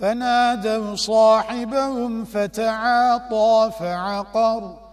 فنادوا صاحبهم فتعاطى فعقر